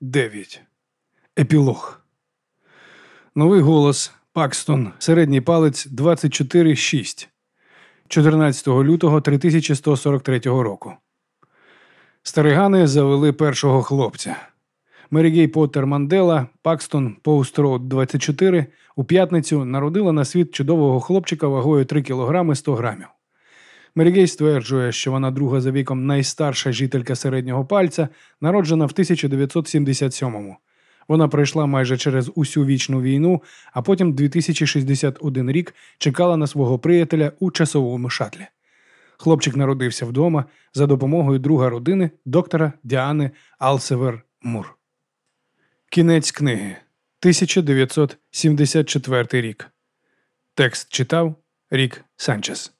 9. Епілог. Новий голос. Пакстон. Середній палець 24.6. 14 лютого 3143 року. Старигани завели першого хлопця. Мерігей Поттер Мандела, Пакстон Поуст Роуд 24 у п'ятницю народила на світ чудового хлопчика вагою 3 кг 100 грамів. Мерігей стверджує, що вона друга за віком найстарша жителька середнього пальця, народжена в 1977-му. Вона пройшла майже через усю вічну війну, а потім 2061 рік чекала на свого приятеля у часовому шатлі. Хлопчик народився вдома за допомогою друга родини доктора Діани Алсевер Мур. Кінець книги 1974 рік. Текст читав Рік Санчес.